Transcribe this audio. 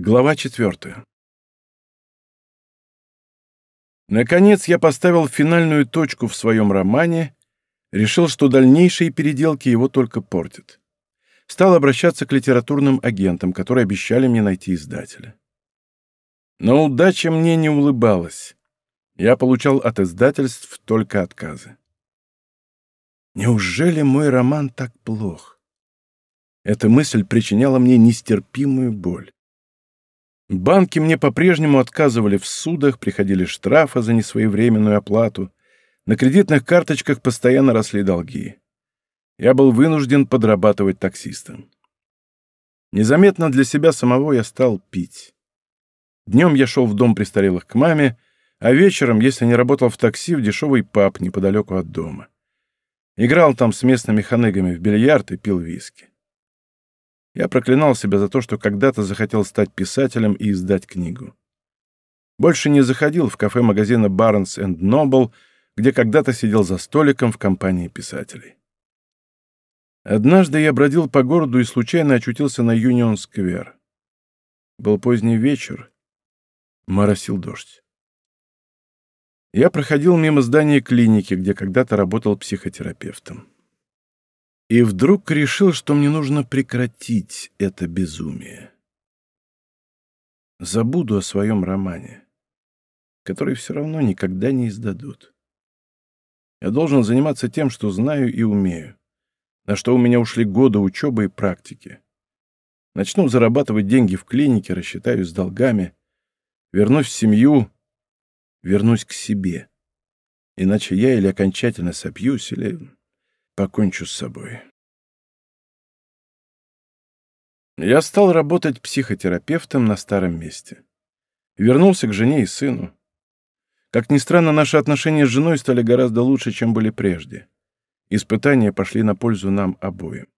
Глава четвертая Наконец я поставил финальную точку в своем романе, решил, что дальнейшие переделки его только портят. Стал обращаться к литературным агентам, которые обещали мне найти издателя. Но удача мне не улыбалась. Я получал от издательств только отказы. Неужели мой роман так плох? Эта мысль причиняла мне нестерпимую боль. Банки мне по-прежнему отказывали в судах, приходили штрафы за несвоевременную оплату. На кредитных карточках постоянно росли долги. Я был вынужден подрабатывать таксистом. Незаметно для себя самого я стал пить. Днем я шел в дом престарелых к маме, а вечером, если не работал в такси, в дешевый паб неподалеку от дома. Играл там с местными ханегами в бильярд и пил виски. Я проклинал себя за то, что когда-то захотел стать писателем и издать книгу. Больше не заходил в кафе магазина Barnes Noble, где когда-то сидел за столиком в компании писателей. Однажды я бродил по городу и случайно очутился на Юнион-сквер. Был поздний вечер, моросил дождь. Я проходил мимо здания клиники, где когда-то работал психотерапевтом. И вдруг решил, что мне нужно прекратить это безумие. Забуду о своем романе, который все равно никогда не издадут. Я должен заниматься тем, что знаю и умею, на что у меня ушли годы учебы и практики. Начну зарабатывать деньги в клинике, рассчитаюсь с долгами, вернусь в семью, вернусь к себе. Иначе я или окончательно сопьюсь, или покончу с собой. Я стал работать психотерапевтом на старом месте. Вернулся к жене и сыну. Как ни странно, наши отношения с женой стали гораздо лучше, чем были прежде. Испытания пошли на пользу нам обоим.